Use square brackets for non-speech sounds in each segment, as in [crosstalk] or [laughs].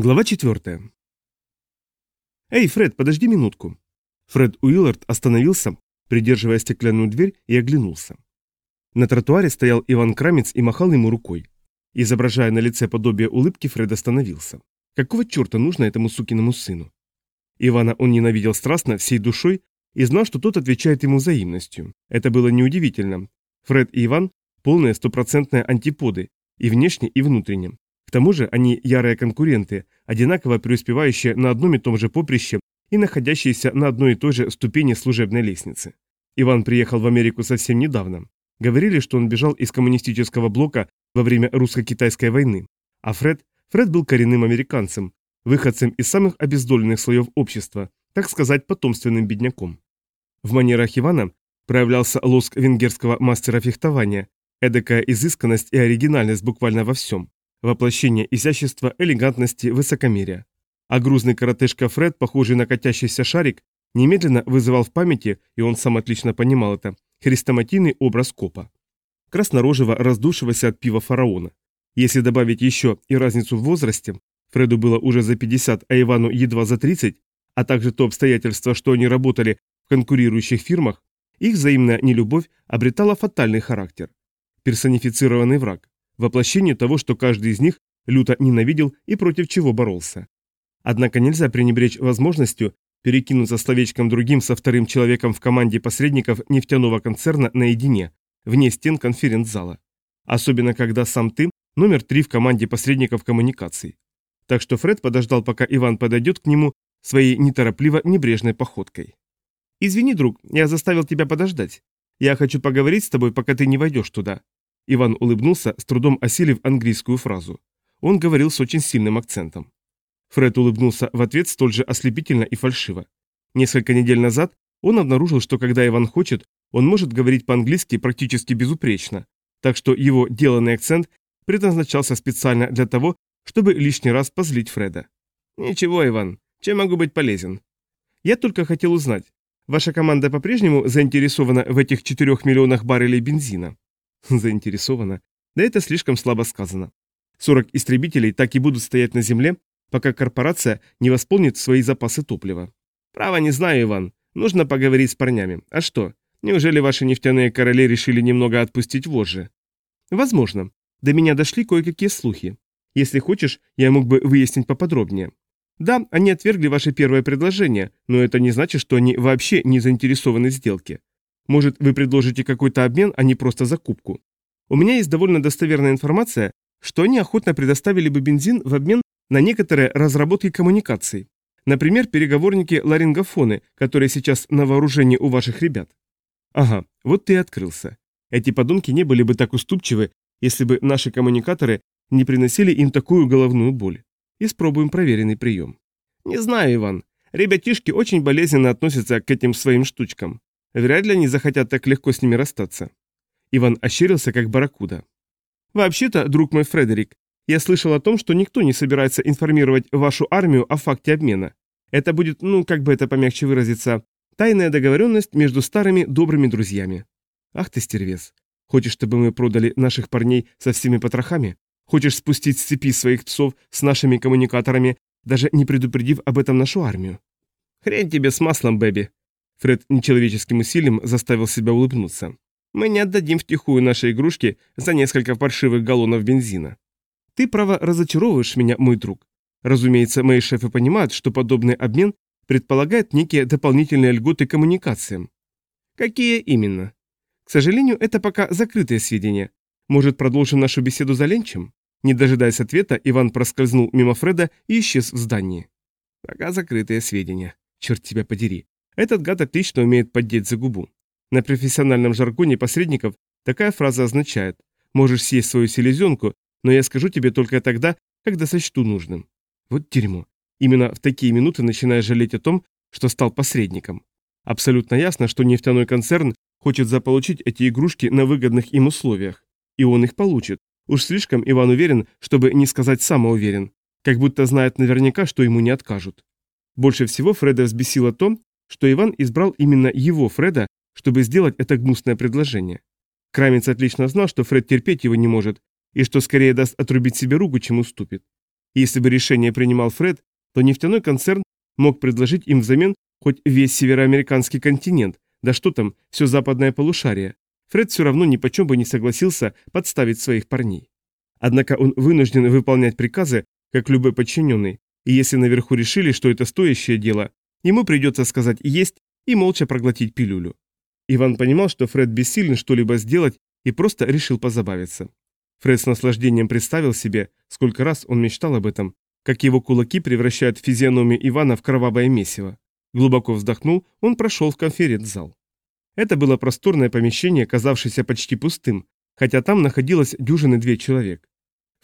Глава 4. «Эй, Фред, подожди минутку». Фред Уиллард остановился, придерживая стеклянную дверь, и оглянулся. На тротуаре стоял Иван Крамец и махал ему рукой. Изображая на лице подобие улыбки, Фред остановился. Какого черта нужно этому сукиному сыну? Ивана он ненавидел страстно, всей душой, и знал, что тот отвечает ему взаимностью. Это было неудивительно. Фред и Иван – полные стопроцентные антиподы, и внешне, и внутренне. К тому же они ярые конкуренты, одинаково преуспевающие на одном и том же поприще и находящиеся на одной и той же ступени служебной лестницы. Иван приехал в Америку совсем недавно. Говорили, что он бежал из коммунистического блока во время русско-китайской войны. А Фред, Фред был коренным американцем, выходцем из самых обездоленных слоев общества, так сказать, потомственным бедняком. В манерах Ивана проявлялся лоск венгерского мастера фехтования, эдакая изысканность и оригинальность буквально во всем воплощение изящества, элегантности, высокомерия. А грузный коротышка Фред, похожий на катящийся шарик, немедленно вызывал в памяти, и он сам отлично понимал это, хрестоматийный образ копа. Краснорожего, раздувшегося от пива фараона. Если добавить еще и разницу в возрасте, Фреду было уже за 50, а Ивану едва за 30, а также то обстоятельство, что они работали в конкурирующих фирмах, их взаимная нелюбовь обретала фатальный характер. Персонифицированный враг воплощение того, что каждый из них люто ненавидел и против чего боролся. Однако нельзя пренебречь возможностью перекинуться словечком другим со вторым человеком в команде посредников нефтяного концерна наедине, вне стен конференц-зала. Особенно, когда сам ты номер три в команде посредников коммуникаций. Так что Фред подождал, пока Иван подойдет к нему своей неторопливо-небрежной походкой. «Извини, друг, я заставил тебя подождать. Я хочу поговорить с тобой, пока ты не войдешь туда. Иван улыбнулся, с трудом осилив английскую фразу. Он говорил с очень сильным акцентом. Фред улыбнулся в ответ столь же ослепительно и фальшиво. Несколько недель назад он обнаружил, что когда Иван хочет, он может говорить по-английски практически безупречно, так что его деланный акцент предназначался специально для того, чтобы лишний раз позлить Фреда. «Ничего, Иван, чем могу быть полезен?» «Я только хотел узнать, ваша команда по-прежнему заинтересована в этих четырех миллионах баррелей бензина?» [laughs] Заинтересована. Да это слишком слабо сказано. 40 истребителей так и будут стоять на земле, пока корпорация не восполнит свои запасы топлива. Право не знаю, Иван. Нужно поговорить с парнями. А что? Неужели ваши нефтяные короли решили немного отпустить вожжи? Возможно. До меня дошли кое-какие слухи. Если хочешь, я мог бы выяснить поподробнее. Да, они отвергли ваше первое предложение, но это не значит, что они вообще не заинтересованы в сделке. Может, вы предложите какой-то обмен, а не просто закупку. У меня есть довольно достоверная информация, что они охотно предоставили бы бензин в обмен на некоторые разработки коммуникаций. Например, переговорники ларингофоны, которые сейчас на вооружении у ваших ребят. Ага, вот ты и открылся. Эти подонки не были бы так уступчивы, если бы наши коммуникаторы не приносили им такую головную боль. Испробуем проверенный прием. Не знаю, Иван. Ребятишки очень болезненно относятся к этим своим штучкам. Вряд ли они захотят так легко с ними расстаться. Иван ощерился, как барракуда. «Вообще-то, друг мой Фредерик, я слышал о том, что никто не собирается информировать вашу армию о факте обмена. Это будет, ну, как бы это помягче выразиться, тайная договоренность между старыми добрыми друзьями. Ах ты, стервец. Хочешь, чтобы мы продали наших парней со всеми потрохами? Хочешь спустить с цепи своих псов с нашими коммуникаторами, даже не предупредив об этом нашу армию? Хрень тебе с маслом, Бэби. Фред нечеловеческим усилием заставил себя улыбнуться. «Мы не отдадим втихую наши игрушки за несколько паршивых галлонов бензина. Ты, право, разочаровываешь меня, мой друг. Разумеется, мои шефы понимают, что подобный обмен предполагает некие дополнительные льготы коммуникациям. Какие именно? К сожалению, это пока закрытые сведения. Может, продолжим нашу беседу за ленчем? Не дожидаясь ответа, Иван проскользнул мимо Фреда и исчез в здании. Пока закрытые сведения. Черт тебя подери. Этот гад отлично умеет поддеть за губу. На профессиональном жаргоне посредников такая фраза означает «можешь съесть свою селезенку, но я скажу тебе только тогда, когда сочту нужным». Вот дерьмо. Именно в такие минуты начинаешь жалеть о том, что стал посредником. Абсолютно ясно, что нефтяной концерн хочет заполучить эти игрушки на выгодных им условиях. И он их получит. Уж слишком Иван уверен, чтобы не сказать самоуверен. Как будто знает наверняка, что ему не откажут. Больше всего Фреда взбесило то, что Иван избрал именно его, Фреда, чтобы сделать это гнусное предложение. Крамец отлично знал, что Фред терпеть его не может, и что скорее даст отрубить себе руку, чем уступит. И если бы решение принимал Фред, то нефтяной концерн мог предложить им взамен хоть весь североамериканский континент, да что там, все западное полушарие. Фред все равно ни почем бы не согласился подставить своих парней. Однако он вынужден выполнять приказы, как любой подчиненный, и если наверху решили, что это стоящее дело, ему придется сказать «есть» и молча проглотить пилюлю. Иван понимал, что Фред бессилен что-либо сделать и просто решил позабавиться. Фред с наслаждением представил себе, сколько раз он мечтал об этом, как его кулаки превращают физиономию Ивана в кровавое месиво. Глубоко вздохнул, он прошел в конференц-зал. Это было просторное помещение, казавшееся почти пустым, хотя там находилось дюжины две человек.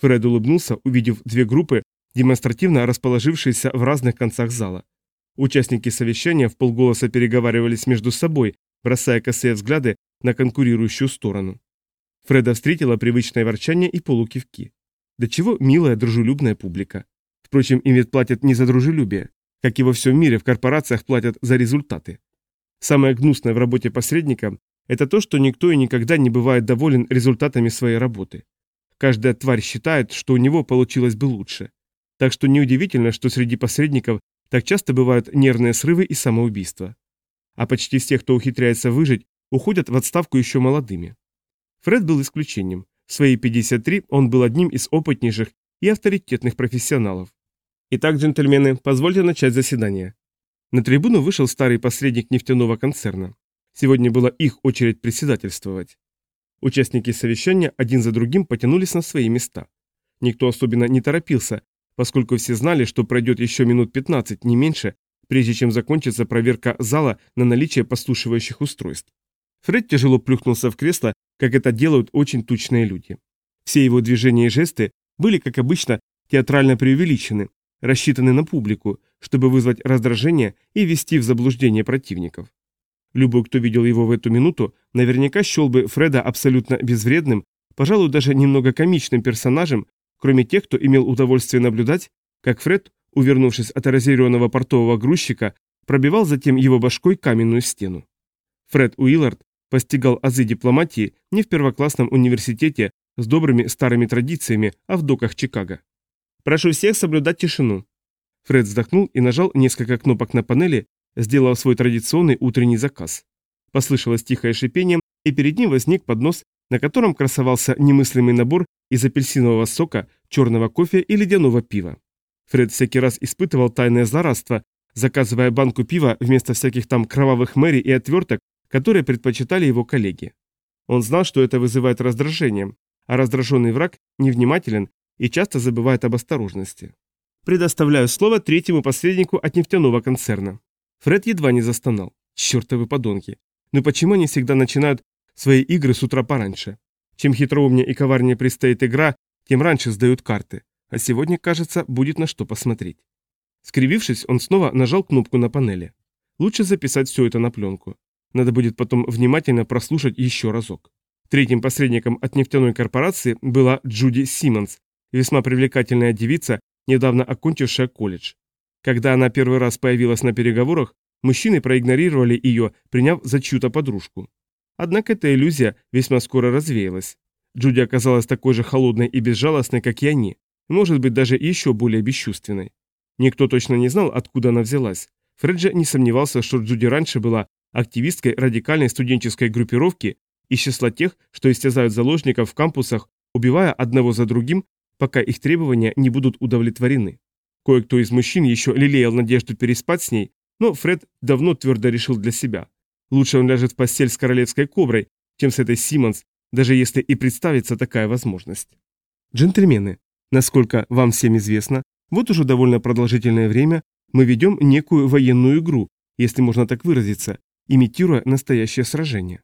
Фред улыбнулся, увидев две группы, демонстративно расположившиеся в разных концах зала. Участники совещания в полголоса переговаривались между собой, бросая косые взгляды на конкурирующую сторону. Фреда встретила привычное ворчание и полукивки. Да чего милая, дружелюбная публика. Впрочем, им ведь платят не за дружелюбие. Как и во всем мире, в корпорациях платят за результаты. Самое гнусное в работе посредника – это то, что никто и никогда не бывает доволен результатами своей работы. Каждая тварь считает, что у него получилось бы лучше. Так что неудивительно, что среди посредников так часто бывают нервные срывы и самоубийства. А почти все, кто ухитряется выжить, уходят в отставку еще молодыми. Фред был исключением. В свои 53 он был одним из опытнейших и авторитетных профессионалов. Итак, джентльмены, позвольте начать заседание. На трибуну вышел старый посредник нефтяного концерна. Сегодня была их очередь председательствовать. Участники совещания один за другим потянулись на свои места. Никто особенно не торопился, поскольку все знали, что пройдет еще минут 15, не меньше, прежде чем закончится проверка зала на наличие послушивающих устройств. Фред тяжело плюхнулся в кресло как это делают очень тучные люди. Все его движения и жесты были, как обычно, театрально преувеличены, рассчитаны на публику, чтобы вызвать раздражение и ввести в заблуждение противников. Любой, кто видел его в эту минуту, наверняка счел бы Фреда абсолютно безвредным, пожалуй, даже немного комичным персонажем, кроме тех, кто имел удовольствие наблюдать, как Фред, увернувшись от разъяренного портового грузчика, пробивал затем его башкой каменную стену. Фред Уиллард постигал азы дипломатии не в первоклассном университете с добрыми старыми традициями, а в доках Чикаго. «Прошу всех соблюдать тишину». Фред вздохнул и нажал несколько кнопок на панели, сделав свой традиционный утренний заказ. Послышалось тихое шипение, и перед ним возник поднос, на котором красовался немыслимый набор из апельсинового сока, черного кофе и ледяного пива. Фред всякий раз испытывал тайное злорадство, заказывая банку пива вместо всяких там кровавых мэри и отверток, которые предпочитали его коллеги. Он знал, что это вызывает раздражение, а раздраженный враг невнимателен и часто забывает об осторожности. Предоставляю слово третьему посреднику от нефтяного концерна. Фред едва не застонал. Чертовы подонки. Но почему они всегда начинают свои игры с утра пораньше? Чем хитроумнее и коварнее предстоит игра, тем раньше сдают карты. А сегодня, кажется, будет на что посмотреть. Скривившись, он снова нажал кнопку на панели. Лучше записать все это на пленку. Надо будет потом внимательно прослушать еще разок. Третьим посредником от нефтяной корпорации была Джуди Симмонс, весьма привлекательная девица, недавно окончившая колледж. Когда она первый раз появилась на переговорах, мужчины проигнорировали ее, приняв за чью-то подружку. Однако эта иллюзия весьма скоро развеялась. Джуди оказалась такой же холодной и безжалостной, как и они, может быть, даже еще более бесчувственной. Никто точно не знал, откуда она взялась. Фреджи не сомневался, что Джуди раньше была активисткой радикальной студенческой группировки из числа тех, что истязают заложников в кампусах, убивая одного за другим, пока их требования не будут удовлетворены. Кое-кто из мужчин еще лелеял надежду переспать с ней, но Фред давно твердо решил для себя. Лучше он ляжет в постель с королевской коброй, чем с этой Симмонс, даже если и представится такая возможность. Джентльмены, насколько вам всем известно, вот уже довольно продолжительное время мы ведем некую военную игру, если можно так выразиться, имитируя настоящее сражение.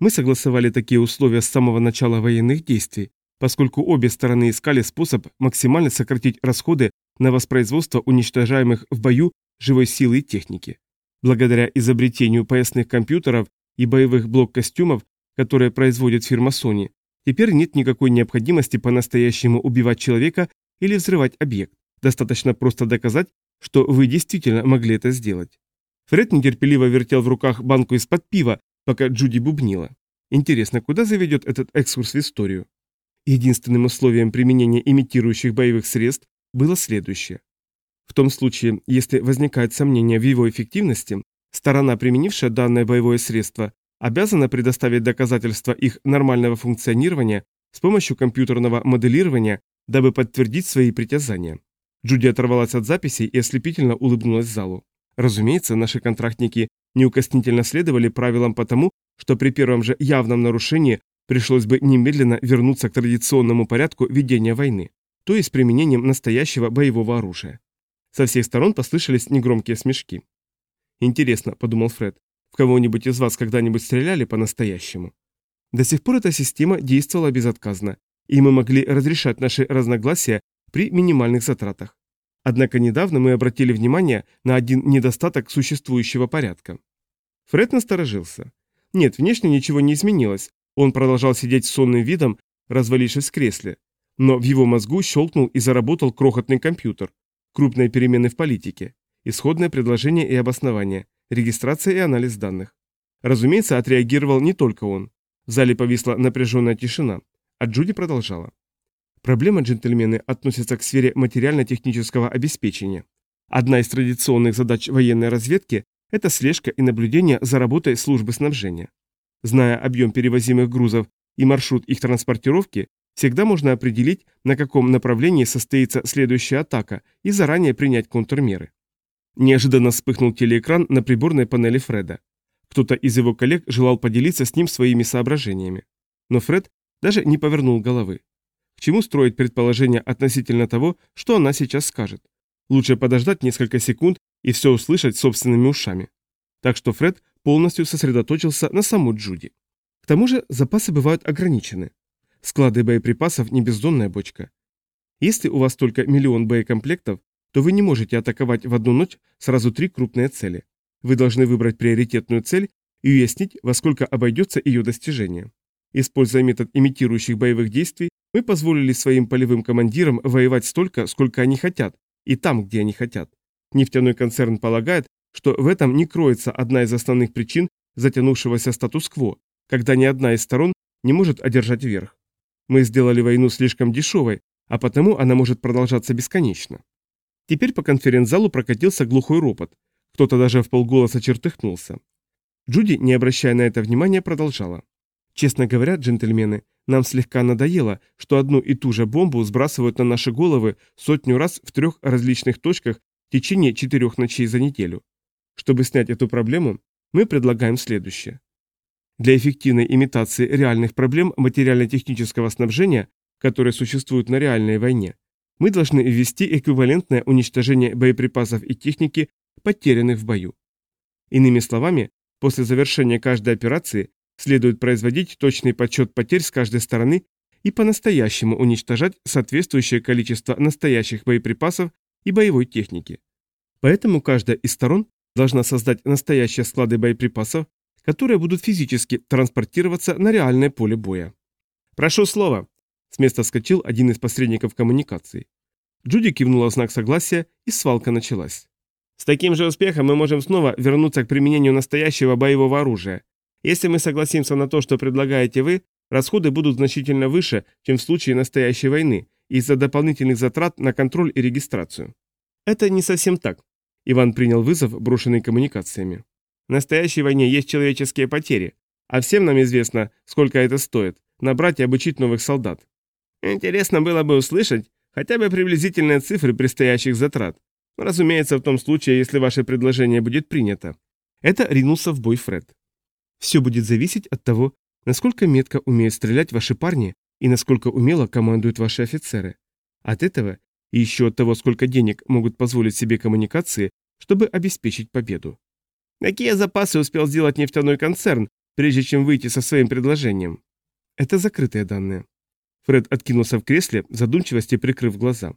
Мы согласовали такие условия с самого начала военных действий, поскольку обе стороны искали способ максимально сократить расходы на воспроизводство уничтожаемых в бою живой силы и техники. Благодаря изобретению поясных компьютеров и боевых блок-костюмов, которые производит фирма Sony, теперь нет никакой необходимости по-настоящему убивать человека или взрывать объект. Достаточно просто доказать, что вы действительно могли это сделать. Фред нетерпеливо вертел в руках банку из-под пива, пока Джуди бубнила. Интересно, куда заведет этот экскурс в историю? Единственным условием применения имитирующих боевых средств было следующее. В том случае, если возникает сомнение в его эффективности, сторона, применившая данное боевое средство, обязана предоставить доказательства их нормального функционирования с помощью компьютерного моделирования, дабы подтвердить свои притязания. Джуди оторвалась от записей и ослепительно улыбнулась залу. Разумеется, наши контрактники неукоснительно следовали правилам потому, что при первом же явном нарушении пришлось бы немедленно вернуться к традиционному порядку ведения войны, то есть применением настоящего боевого оружия. Со всех сторон послышались негромкие смешки. «Интересно», — подумал Фред, — «в кого-нибудь из вас когда-нибудь стреляли по-настоящему?» До сих пор эта система действовала безотказно, и мы могли разрешать наши разногласия при минимальных затратах. Однако недавно мы обратили внимание на один недостаток существующего порядка. Фред насторожился. Нет, внешне ничего не изменилось, он продолжал сидеть с сонным видом, развалившись в кресле. Но в его мозгу щелкнул и заработал крохотный компьютер. Крупные перемены в политике. Исходное предложение и обоснование. Регистрация и анализ данных. Разумеется, отреагировал не только он. В зале повисла напряженная тишина, а Джуди продолжала. Проблема, джентльмены, относится к сфере материально-технического обеспечения. Одна из традиционных задач военной разведки – это слежка и наблюдение за работой службы снабжения. Зная объем перевозимых грузов и маршрут их транспортировки, всегда можно определить, на каком направлении состоится следующая атака и заранее принять контрмеры. Неожиданно вспыхнул телеэкран на приборной панели Фреда. Кто-то из его коллег желал поделиться с ним своими соображениями. Но Фред даже не повернул головы чему строить предположение относительно того, что она сейчас скажет. Лучше подождать несколько секунд и все услышать собственными ушами. Так что Фред полностью сосредоточился на саму Джуди. К тому же запасы бывают ограничены. Склады боеприпасов не бездонная бочка. Если у вас только миллион боекомплектов, то вы не можете атаковать в одну ночь сразу три крупные цели. Вы должны выбрать приоритетную цель и уяснить, во сколько обойдется ее достижение. Используя метод имитирующих боевых действий, мы позволили своим полевым командирам воевать столько, сколько они хотят, и там, где они хотят. Нефтяной концерн полагает, что в этом не кроется одна из основных причин затянувшегося статус-кво, когда ни одна из сторон не может одержать верх. Мы сделали войну слишком дешевой, а потому она может продолжаться бесконечно. Теперь по конференц-залу прокатился глухой ропот. Кто-то даже в полголоса чертыхнулся. Джуди, не обращая на это внимания, продолжала. Честно говоря, джентльмены, нам слегка надоело, что одну и ту же бомбу сбрасывают на наши головы сотню раз в трех различных точках в течение четырех ночей за неделю. Чтобы снять эту проблему, мы предлагаем следующее. Для эффективной имитации реальных проблем материально-технического снабжения, которые существуют на реальной войне, мы должны ввести эквивалентное уничтожение боеприпасов и техники, потерянных в бою. Иными словами, после завершения каждой операции Следует производить точный подсчет потерь с каждой стороны и по-настоящему уничтожать соответствующее количество настоящих боеприпасов и боевой техники. Поэтому каждая из сторон должна создать настоящие склады боеприпасов, которые будут физически транспортироваться на реальное поле боя. «Прошу слова!» С места вскочил один из посредников коммуникации. Джуди кивнула в знак согласия, и свалка началась. «С таким же успехом мы можем снова вернуться к применению настоящего боевого оружия. Если мы согласимся на то, что предлагаете вы, расходы будут значительно выше, чем в случае настоящей войны, из-за дополнительных затрат на контроль и регистрацию. Это не совсем так. Иван принял вызов, брошенный коммуникациями. В настоящей войне есть человеческие потери, а всем нам известно, сколько это стоит, набрать и обучить новых солдат. Интересно было бы услышать хотя бы приблизительные цифры предстоящих затрат. Разумеется, в том случае, если ваше предложение будет принято. Это ринулся в бой Фред. Все будет зависеть от того, насколько метко умеют стрелять ваши парни и насколько умело командуют ваши офицеры. От этого и еще от того, сколько денег могут позволить себе коммуникации, чтобы обеспечить победу. Какие запасы успел сделать нефтяной концерн, прежде чем выйти со своим предложением? Это закрытые данные. Фред откинулся в кресле, в задумчивости прикрыв глаза.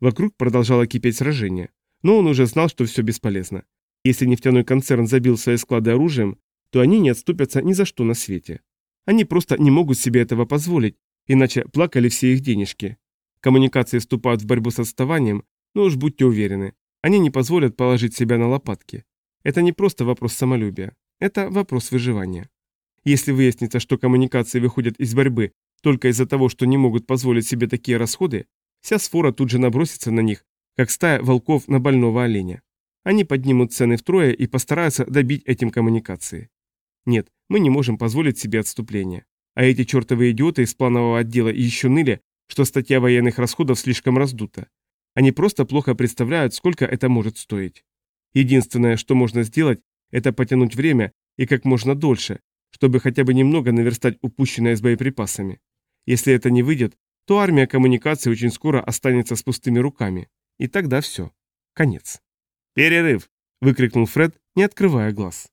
Вокруг продолжало кипеть сражение, но он уже знал, что все бесполезно. Если нефтяной концерн забил свои склады оружием, то они не отступятся ни за что на свете. Они просто не могут себе этого позволить, иначе плакали все их денежки. Коммуникации вступают в борьбу с отставанием, но уж будьте уверены, они не позволят положить себя на лопатки. Это не просто вопрос самолюбия, это вопрос выживания. Если выяснится, что коммуникации выходят из борьбы только из-за того, что не могут позволить себе такие расходы, Вся сфора тут же набросится на них, как стая волков на больного оленя. Они поднимут цены втрое и постараются добить этим коммуникации. Нет, мы не можем позволить себе отступление. А эти чертовы идиоты из планового отдела еще ныли, что статья военных расходов слишком раздута. Они просто плохо представляют, сколько это может стоить. Единственное, что можно сделать, это потянуть время и как можно дольше, чтобы хотя бы немного наверстать упущенное с боеприпасами. Если это не выйдет, то армия коммуникаций очень скоро останется с пустыми руками. И тогда все. Конец. «Перерыв!» – выкрикнул Фред, не открывая глаз.